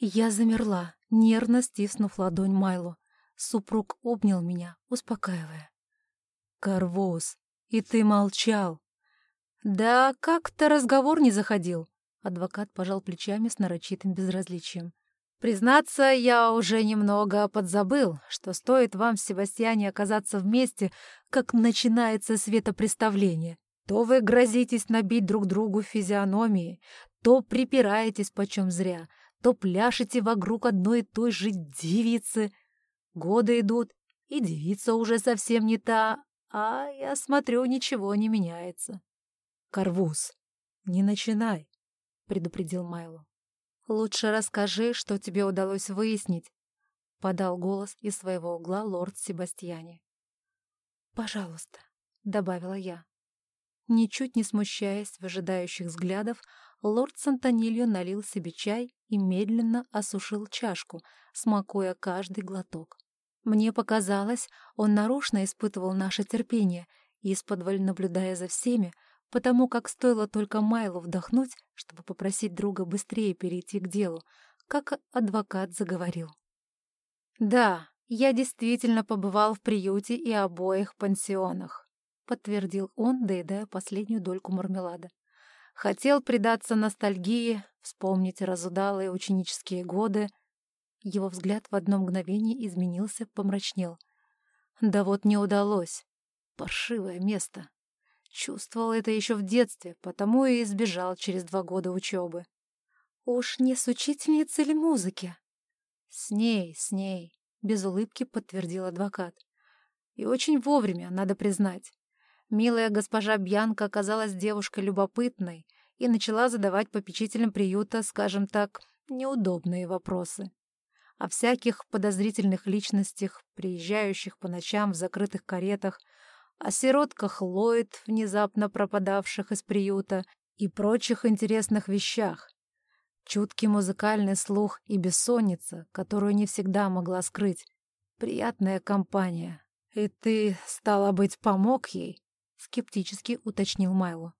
Я замерла, нервно стиснув ладонь Майлу. Супруг обнял меня, успокаивая. «Карвоз, и ты молчал!» «Да как-то разговор не заходил», — адвокат пожал плечами с нарочитым безразличием. «Признаться, я уже немного подзабыл, что стоит вам Себастьяне оказаться вместе, как начинается светопреставление. То вы грозитесь набить друг другу физиономии, то припираетесь почем зря, то пляшете вокруг одной и той же девицы. Годы идут, и девица уже совсем не та, а я смотрю, ничего не меняется. «Карвуз, не начинай», — предупредил Майло. «Лучше расскажи, что тебе удалось выяснить», — подал голос из своего угла лорд Себастьяне. «Пожалуйста», — добавила я. Ничуть не смущаясь в ожидающих взглядов, лорд Сантонильо налил себе чай и медленно осушил чашку, смакуя каждый глоток. Мне показалось, он нарочно испытывал наше терпение, исподволь наблюдая за всеми, потому как стоило только Майлу вдохнуть, чтобы попросить друга быстрее перейти к делу, как адвокат заговорил. «Да, я действительно побывал в приюте и обоих пансионах», подтвердил он, доедая последнюю дольку мармелада. Хотел предаться ностальгии, вспомнить разудалые ученические годы. Его взгляд в одно мгновение изменился, помрачнел. Да вот не удалось. Паршивое место. Чувствовал это еще в детстве, потому и избежал через два года учебы. Уж не с учительницей ли музыки? С ней, с ней, без улыбки подтвердил адвокат. И очень вовремя, надо признать. Милая госпожа Бьянка оказалась девушкой любопытной и начала задавать попечителям приюта, скажем так, неудобные вопросы. О всяких подозрительных личностях, приезжающих по ночам в закрытых каретах, о сиротках Ллойд, внезапно пропадавших из приюта, и прочих интересных вещах. Чуткий музыкальный слух и бессонница, которую не всегда могла скрыть. Приятная компания. И ты, стало быть, помог ей? Скептически уточнил Майло.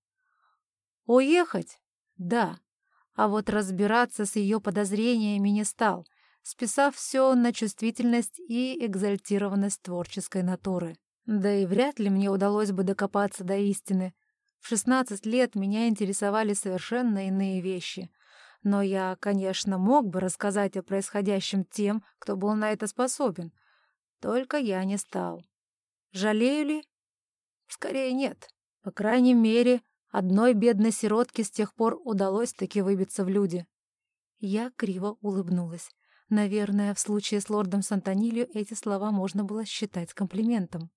Уехать? Да. А вот разбираться с ее подозрениями не стал, списав все на чувствительность и экзальтированность творческой натуры. Да и вряд ли мне удалось бы докопаться до истины. В шестнадцать лет меня интересовали совершенно иные вещи. Но я, конечно, мог бы рассказать о происходящем тем, кто был на это способен. Только я не стал. Жалею ли? Скорее нет. По крайней мере, одной бедной сиротке с тех пор удалось таки выбиться в люди. Я криво улыбнулась. Наверное, в случае с лордом Сантонилью эти слова можно было считать комплиментом.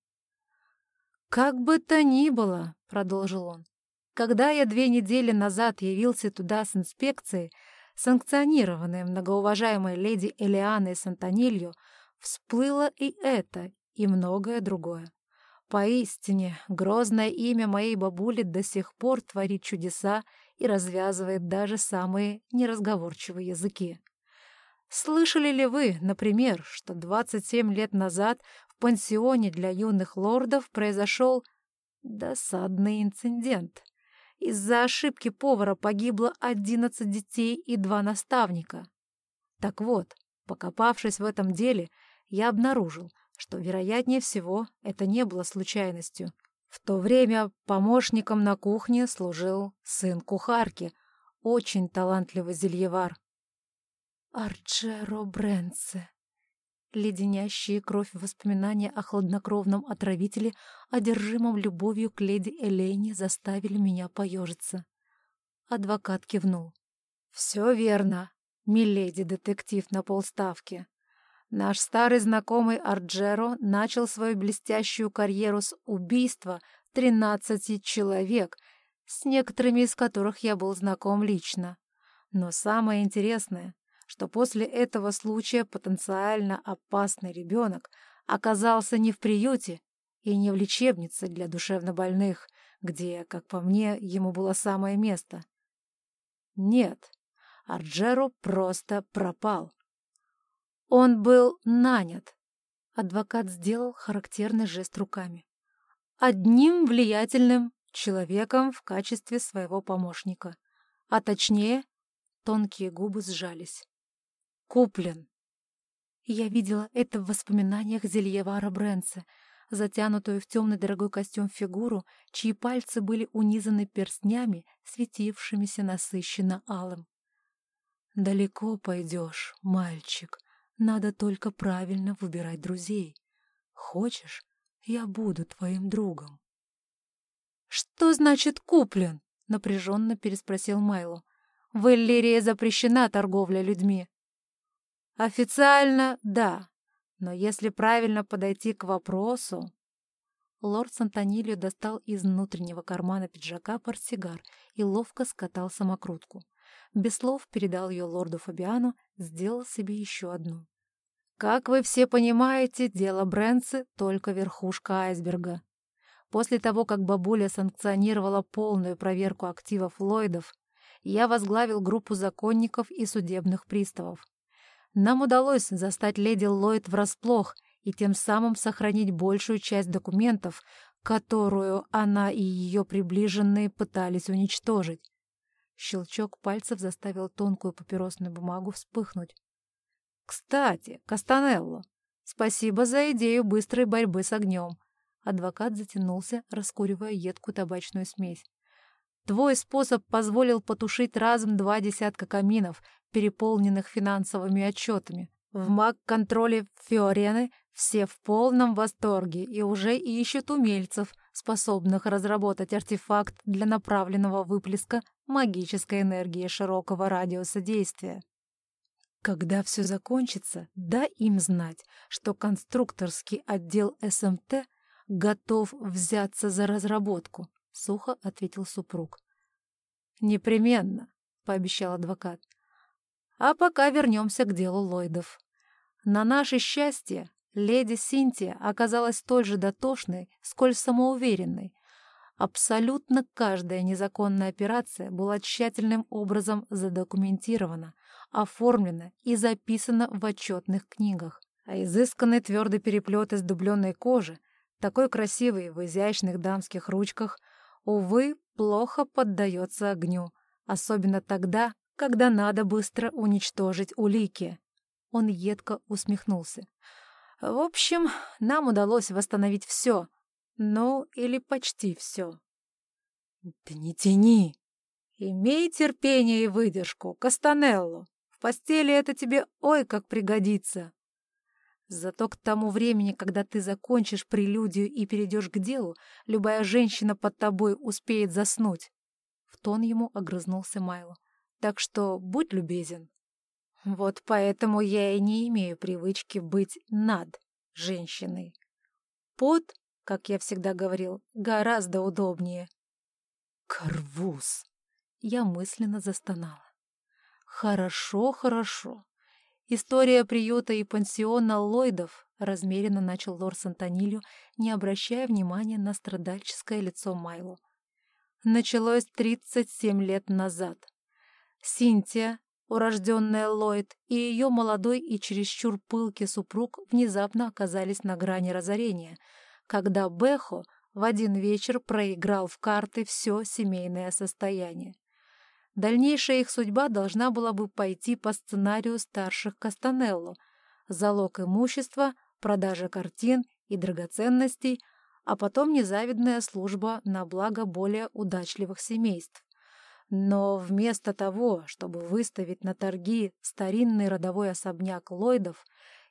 «Как бы то ни было», — продолжил он, — «когда я две недели назад явился туда с инспекцией, санкционированной многоуважаемой леди Элианой Сантонилью, всплыло и это, и многое другое. Поистине, грозное имя моей бабули до сих пор творит чудеса и развязывает даже самые неразговорчивые языки. Слышали ли вы, например, что 27 лет назад пансионе для юных лордов произошел досадный инцидент. Из-за ошибки повара погибло одиннадцать детей и два наставника. Так вот, покопавшись в этом деле, я обнаружил, что, вероятнее всего, это не было случайностью. В то время помощником на кухне служил сын кухарки, очень талантливый зельевар. Арчеро Брэнсе. Леденящие кровь воспоминания о хладнокровном отравителе, одержимом любовью к леди Элейне, заставили меня поежиться. Адвокат кивнул. «Все верно, миледи-детектив на полставки. Наш старый знакомый Арджеро начал свою блестящую карьеру с убийства тринадцати человек, с некоторыми из которых я был знаком лично. Но самое интересное, что после этого случая потенциально опасный ребенок оказался не в приюте и не в лечебнице для душевнобольных, где, как по мне, ему было самое место. Нет, Арджеро просто пропал. Он был нанят. Адвокат сделал характерный жест руками. Одним влиятельным человеком в качестве своего помощника. А точнее, тонкие губы сжались. куплен. Я видела это в воспоминаниях Зельевара Брэнса, затянутую в темный дорогой костюм фигуру, чьи пальцы были унизаны перстнями, светившимися насыщенно алым. «Далеко пойдешь, мальчик. Надо только правильно выбирать друзей. Хочешь, я буду твоим другом». «Что значит куплен?» — напряженно переспросил Майло. «В Эллирии запрещена торговля людьми». «Официально — да, но если правильно подойти к вопросу...» Лорд Сантонилио достал из внутреннего кармана пиджака портсигар и ловко скатал самокрутку. Без слов передал ее лорду Фабиану, сделал себе еще одну. «Как вы все понимаете, дело Брэнси — только верхушка айсберга. После того, как бабуля санкционировала полную проверку активов Ллойдов, я возглавил группу законников и судебных приставов. Нам удалось застать леди Ллойд врасплох и тем самым сохранить большую часть документов, которую она и ее приближенные пытались уничтожить. Щелчок пальцев заставил тонкую папиросную бумагу вспыхнуть. «Кстати, Кастанелло, спасибо за идею быстрой борьбы с огнем». Адвокат затянулся, раскуривая едкую табачную смесь. «Твой способ позволил потушить разом два десятка каминов, переполненных финансовыми отчетами. В маг-контроле Фиорены все в полном восторге и уже ищут умельцев, способных разработать артефакт для направленного выплеска магической энергии широкого радиуса действия. Когда все закончится, дай им знать, что конструкторский отдел СМТ готов взяться за разработку, — сухо ответил супруг. «Непременно», — пообещал адвокат. «А пока вернемся к делу Ллойдов. На наше счастье, леди Синтия оказалась столь же дотошной, сколь самоуверенной. Абсолютно каждая незаконная операция была тщательным образом задокументирована, оформлена и записана в отчетных книгах. А изысканный твердый переплет из дубленной кожи, такой красивый в изящных дамских ручках, увы, плохо поддается огню, особенно тогда, когда надо быстро уничтожить улики. Он едко усмехнулся. В общем, нам удалось восстановить все. Ну, или почти все. Да не тяни. Имей терпение и выдержку, Кастанелло. В постели это тебе ой как пригодится. Зато к тому времени, когда ты закончишь прелюдию и перейдешь к делу, любая женщина под тобой успеет заснуть. В тон ему огрызнулся Майло. Так что будь любезен. Вот поэтому я и не имею привычки быть над женщиной. Под, как я всегда говорил, гораздо удобнее. Карвуз! Я мысленно застонала. Хорошо, хорошо. История приюта и пансиона Ллойдов, размеренно начал лорд Сантонилью, не обращая внимания на страдальческое лицо Майло. Началось 37 лет назад. Синтия, урожденная Ллойд, и ее молодой и чересчур пылкий супруг внезапно оказались на грани разорения, когда Бехо в один вечер проиграл в карты все семейное состояние. Дальнейшая их судьба должна была бы пойти по сценарию старших Кастанелло. Залог имущества, продажа картин и драгоценностей, а потом незавидная служба на благо более удачливых семейств. Но вместо того, чтобы выставить на торги старинный родовой особняк Ллойдов,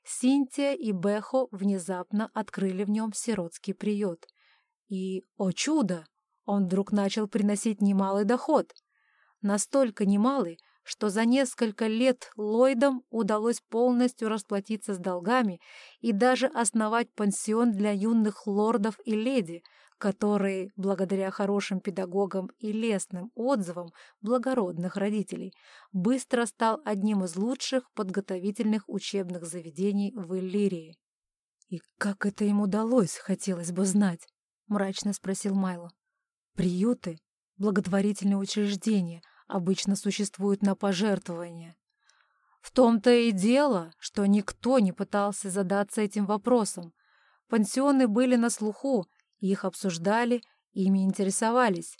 Синтия и Бехо внезапно открыли в нем сиротский приют. И, о чудо, он вдруг начал приносить немалый доход. Настолько немалый, что за несколько лет Ллойдам удалось полностью расплатиться с долгами и даже основать пансион для юных лордов и леди — который, благодаря хорошим педагогам и лестным отзывам благородных родителей, быстро стал одним из лучших подготовительных учебных заведений в Иллирии. «И как это им удалось, хотелось бы знать?» — мрачно спросил Майло. «Приюты, благотворительные учреждения обычно существуют на пожертвования. В том-то и дело, что никто не пытался задаться этим вопросом. Пансионы были на слуху, их обсуждали, ими интересовались.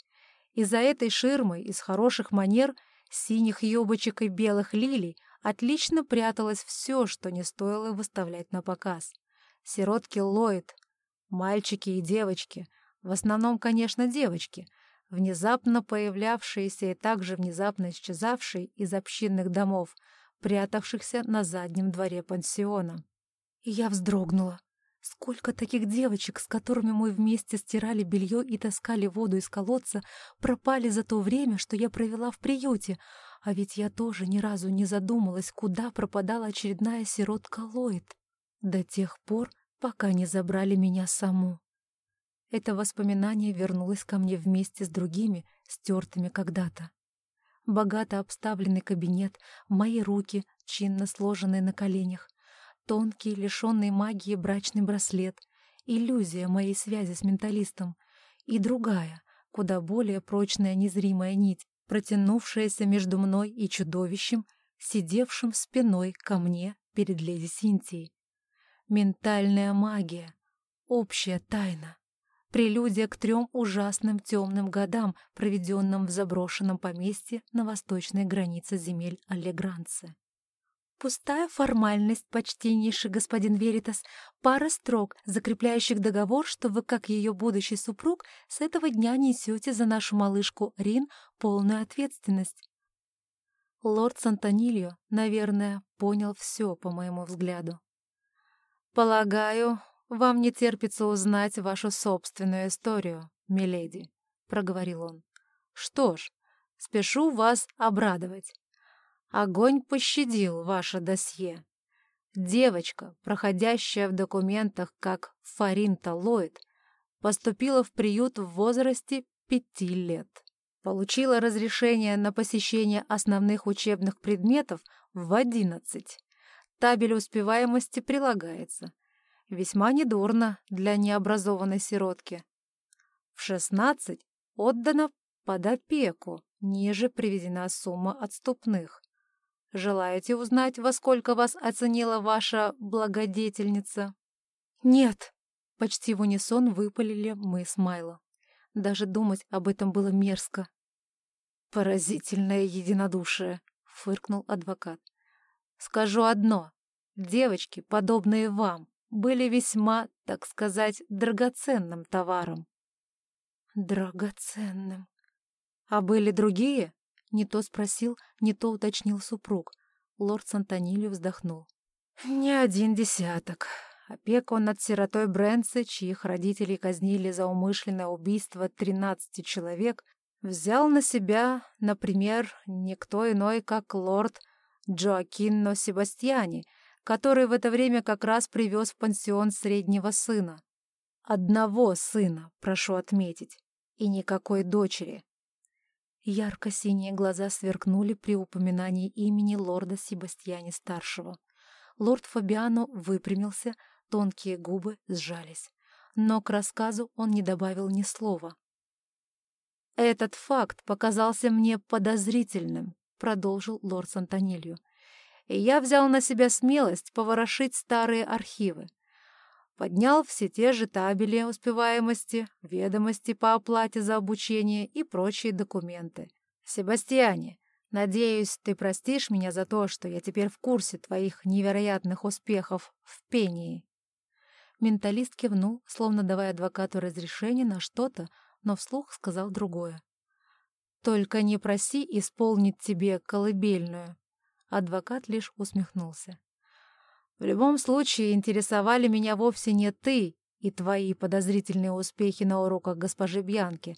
И за этой ширмой из хороших манер, синих юбочек и белых лилий отлично пряталось все, что не стоило выставлять на показ. Сиротки Ллойд, мальчики и девочки, в основном, конечно, девочки, внезапно появлявшиеся и также внезапно исчезавшие из общинных домов, прятавшихся на заднем дворе пансиона. И я вздрогнула. Сколько таких девочек, с которыми мы вместе стирали белье и таскали воду из колодца, пропали за то время, что я провела в приюте, а ведь я тоже ни разу не задумалась, куда пропадала очередная сиротка Ллойд. До тех пор, пока не забрали меня саму. Это воспоминание вернулось ко мне вместе с другими, стертыми когда-то. Богато обставленный кабинет, мои руки, чинно сложенные на коленях, тонкий, лишенный магии брачный браслет, иллюзия моей связи с менталистом и другая, куда более прочная незримая нить, протянувшаяся между мной и чудовищем, сидевшим спиной ко мне перед леди Синтией. Ментальная магия, общая тайна. Прелюдия к трем ужасным темным годам, проведенным в заброшенном поместье на восточной границе земель Аллегранцы. Пустая формальность, почтеннейший господин Веритас, пара строк, закрепляющих договор, что вы, как ее будущий супруг, с этого дня несете за нашу малышку Рин полную ответственность. Лорд Сантонильо, наверное, понял все по моему взгляду. «Полагаю, вам не терпится узнать вашу собственную историю, миледи», — проговорил он. «Что ж, спешу вас обрадовать. Огонь пощадил ваше досье. Девочка, проходящая в документах как Фаринта Ллойд, поступила в приют в возрасте пяти лет. Получила разрешение на посещение основных учебных предметов в одиннадцать. Табель успеваемости прилагается. Весьма недурно для необразованной сиротки. В шестнадцать отдана под опеку, ниже приведена сумма отступных. Желаете узнать, во сколько вас оценила ваша благодетельница? Нет, почти в унисон выпалили мы с Майло. Даже думать об этом было мерзко. Поразительное единодушие, фыркнул адвокат. Скажу одно. Девочки, подобные вам, были весьма, так сказать, драгоценным товаром. Драгоценным. А были другие? Не то спросил, не то уточнил супруг. Лорд Сантонилью вздохнул. «Не один десяток. Опеку над сиротой Брэнси, чьих родителей казнили за умышленное убийство тринадцати человек, взял на себя, например, никто иной, как лорд Джоакинно Себастьяни, который в это время как раз привез в пансион среднего сына. Одного сына, прошу отметить, и никакой дочери. Ярко-синие глаза сверкнули при упоминании имени лорда Себастьяне-старшего. Лорд Фабиано выпрямился, тонкие губы сжались. Но к рассказу он не добавил ни слова. «Этот факт показался мне подозрительным», — продолжил лорд Сантонилью. «И я взял на себя смелость поворошить старые архивы. Поднял все те же табели успеваемости, ведомости по оплате за обучение и прочие документы. «Себастьяне, надеюсь, ты простишь меня за то, что я теперь в курсе твоих невероятных успехов в пении». Менталист кивнул, словно давая адвокату разрешение на что-то, но вслух сказал другое. «Только не проси исполнить тебе колыбельную». Адвокат лишь усмехнулся. В любом случае, интересовали меня вовсе не ты и твои подозрительные успехи на уроках госпожи Бьянки,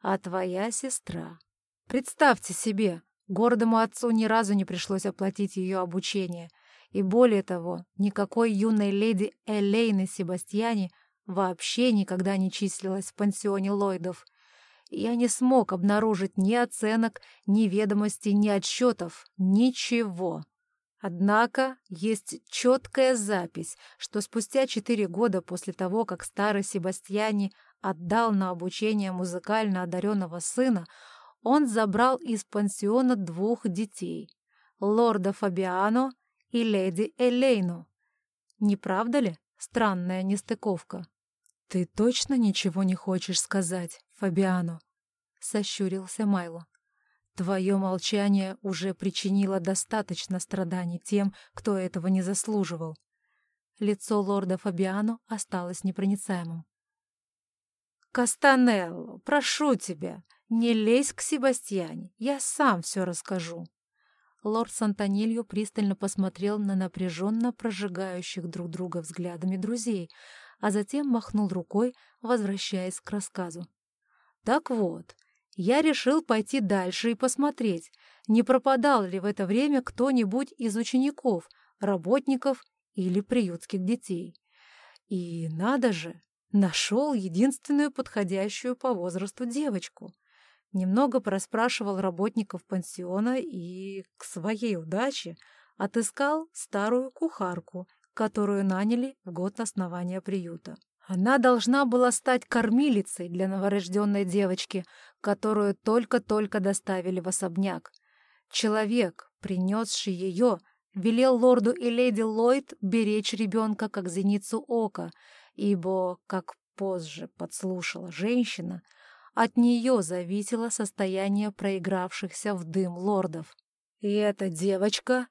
а твоя сестра. Представьте себе, гордому отцу ни разу не пришлось оплатить ее обучение, и более того, никакой юной леди Элейны Себастьяне вообще никогда не числилась в пансионе Ллойдов. Я не смог обнаружить ни оценок, ни ведомостей, ни отчетов, ничего. Однако есть четкая запись, что спустя четыре года после того, как старый Себастьяни отдал на обучение музыкально одаренного сына, он забрал из пансиона двух детей — лорда Фабиано и леди Элейну. Не правда ли странная нестыковка? «Ты точно ничего не хочешь сказать, Фабиано?» — сощурился Майло. Твое молчание уже причинило достаточно страданий тем, кто этого не заслуживал. Лицо лорда Фабиано осталось непроницаемым. «Кастанелло, прошу тебя, не лезь к Себастьяне, я сам все расскажу». Лорд Сантонильо пристально посмотрел на напряженно прожигающих друг друга взглядами друзей, а затем махнул рукой, возвращаясь к рассказу. «Так вот, я решил пойти дальше и посмотреть, не пропадал ли в это время кто-нибудь из учеников, работников или приютских детей. И надо же, нашел единственную подходящую по возрасту девочку. Немного проспрашивал работников пансиона и, к своей удаче, отыскал старую кухарку, которую наняли в год основания приюта. Она должна была стать кормилицей для новорожденной девочки, которую только-только доставили в особняк. Человек, принесший ее, велел лорду и леди Ллойд беречь ребенка как зеницу ока, ибо, как позже подслушала женщина, от нее зависело состояние проигравшихся в дым лордов. И эта девочка